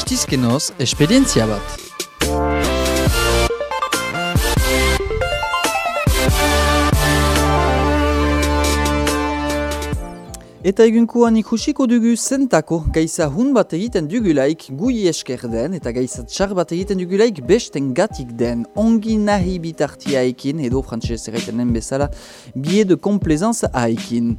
Astizkenoz, esperientzia bat. Eta egunkuan ikusiko dugu zentako gaiza hun bat egiten dugulaik gui esker den eta gaiza txar bat egiten dugulaik besten gatik den ongi nahi bitartia ekin edo frantxez erraiten bezala bie de komplezanz haikin.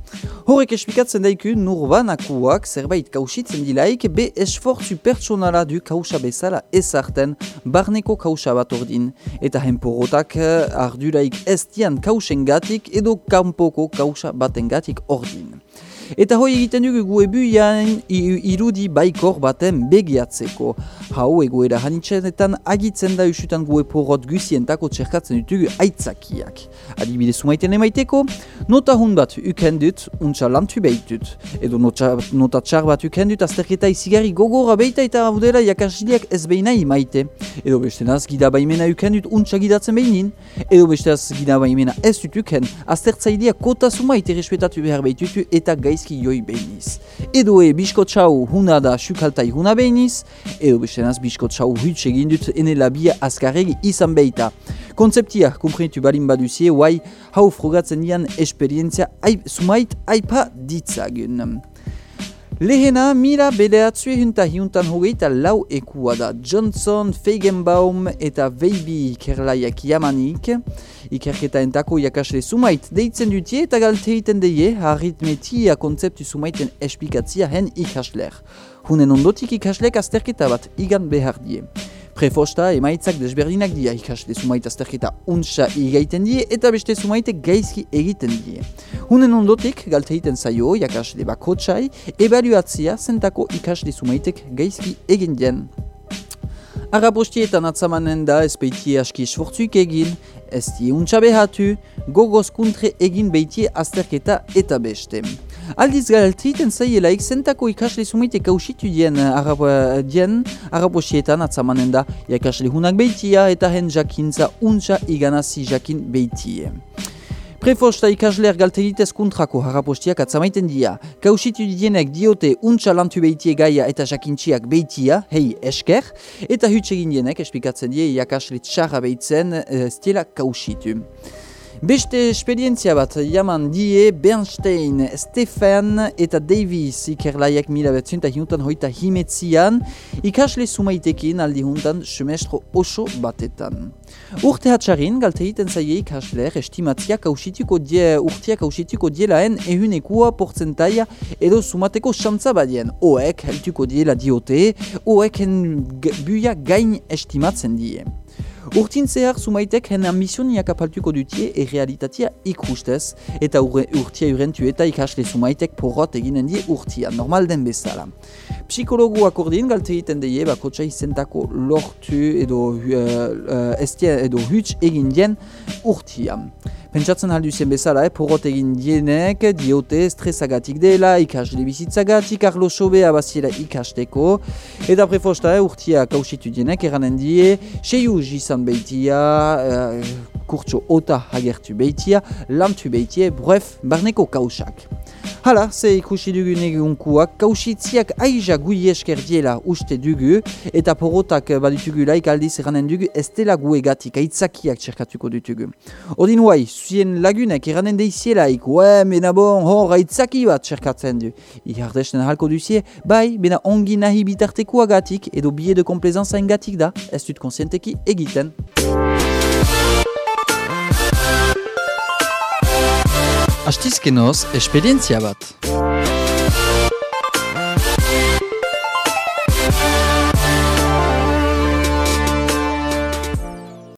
Horrek espikatzen daiku nurbanakuak zerbait kausitzen dilaik be esfortzu pertsonala du kausa bezala ezarten barneko kausa bat ordin eta henporotak eh, ardulaik ez dian kausen gatik edo kanpoko kausa baten gatik ordin. Eta hoi egiten dugu gu ebuian irudi baikor baten begiatzeko. Hau egoera hanitzenetan agitzen da usutan gu eporot guzientako txerkatzen ditugu aitzakiak. Adibide sumaiten emaiteko, nota hun bat ukendut, untsa lantu behitut. Edo nota, nota txar bat ukendut, azterketa izigarri gogora behita eta abudela jakasiliak ez behina imaite. Edo beste naz, gida baimena ukendut, untsa gidatzen behinin. Edo beste naz, gida baimena ez dut uken, aztertzaileak kota sumaite respetatu behar behitutu eta gaiz gaizki joi behiniz. Edo e bisko txau huna da sukaltai huna behiniz, edo bestenaz bisko txau huts egin dut ene labia azkarregi izan behita. Konzeptia kumprenitu balin baduzie, guai hau frogatzen dian esperientzia aip, sumait aipa ditzagun. Lehena, mila bedeatzue junta hiuntan hogeita lau ekua da Johnson, Feigenbaum eta Weibi kerlaiak jamanik. Ikerketa entako jakasle sumait deitzen dutie eta galteiten deie aritmetia konzeptu sumaiten espikatzia hen ikasler. Hunen ondotik ikaslek azterketa bat igan behar die. Prefosta emaitzak desberdinak dia ikasle sumait azterketa untsa igaiten die eta beste sumaite gaizki egiten die. Hunen ondotik galteiten zaio jakasle bakotxai ebaluatzia zentako ikasle sumaitek gaizki egin dien. Arrapostietan atzamanen da ezpeitie aski esfortzuik egin, ez die untsa behatu, gogoz kuntre egin beitie azterketa eta beste. Aldiz galtriten zaielaik zentako ikasle sumite kausitu dien eh, dien araposietan atzamanen da ikasle hunak beitia eta hen jakintza untsa iganazi jakin beitie. Prefosta ikasleer galtegitez kontrako harapostiak atzamaiten dia. Kausitu dienek diote untsa lantu beitie gaia eta jakintziak beitia, hei esker, eta hutsegin dienek espikatzen die jakasle txarra beitzen uh, stila kausitu. Beste esperientzia bat, jaman die Bernstein, Stefan eta Davis ikerlaiak mila betzunta hiuntan hoita himetzian, ikasle sumaitekin aldi huntan semestro oso batetan. Urte hatxarin, galte egiten zaie ikasleer estimatziak hausituko die, urteak hausituko dielaen ehunekua portzentaia edo sumateko xantza badien. Oek heltuko diela diote, oeken buia gain estimatzen die. Urtin zehar sumaitek hen ambisioniak apaltuko dutie e realitatea ikustez eta urtia urentu eta ikasle sumaitek porrot eginen die urtia, normal den bezala. Psikologu akordin galte egiten deie bakotsa izentako lortu edo, uh, uh, edo huts egin dien urtia. Pentsatzen alduzien bezala, eh, porrot egin dienek, diote stresagatik dela, ikasle bizitzagatik, arlo sobe abaziela ikasteko, eta prefosta eh, urtia kausitu dienek, eranen die, seiu izan behitia, uh, kurtso ota hagertu behitia, lantu behitia, bref, barneko kausak. Hala, ze ikusi dugu negunkuak, kausitziak aiza gui esker diela uste dugu, eta porotak baditugu laik aldiz eranen dugu, ez dela gu egatik, aitzakiak txerkatuko dutugu. Odin huai, zuen lagunek eranen deizielaik, ue, mena bon, hor, aitzaki bat txerkatzen du. Ihardesten halko duzie, bai, bena ongi nahi bitartekoagatik, edo bie de komplezanza gatik da, ez dut konsienteki egiten. Astizkenoz, esperientzia bat.